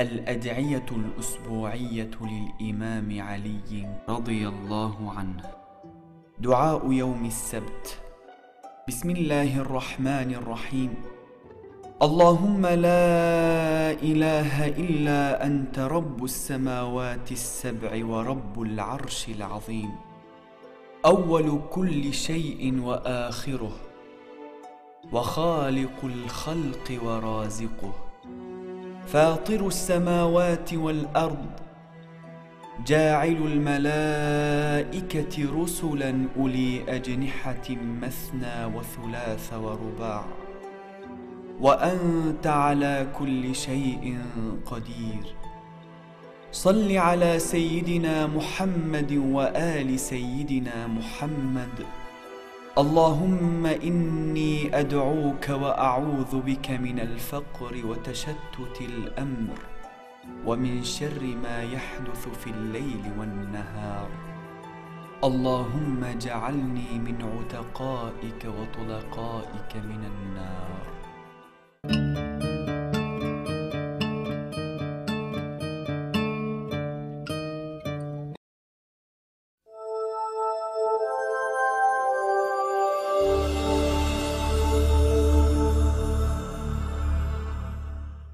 الأدعية الأسبوعية للإمام علي رضي الله عنه. دعاء يوم السبت. بسم الله الرحمن الرحيم. اللهم لا إله إلا أنت رب السماوات السبع ورب العرش العظيم. أول كل شيء وآخره. وخالق الخلق ورازقه. فاطر السماوات والأرض جاعل الملائكة رسلا أولي أجنحة مثنى وثلاث ورباع. وأنت على كل شيء قدير. صل على سيدنا محمد وآل سيدنا محمد. اللهم إني أدعوك وأعوذ بك من الفقر وتشتت الأمر ومن شر ما يحدث في الليل والنهار. اللهم اجعلني من عتقائك وطلقائك من النار.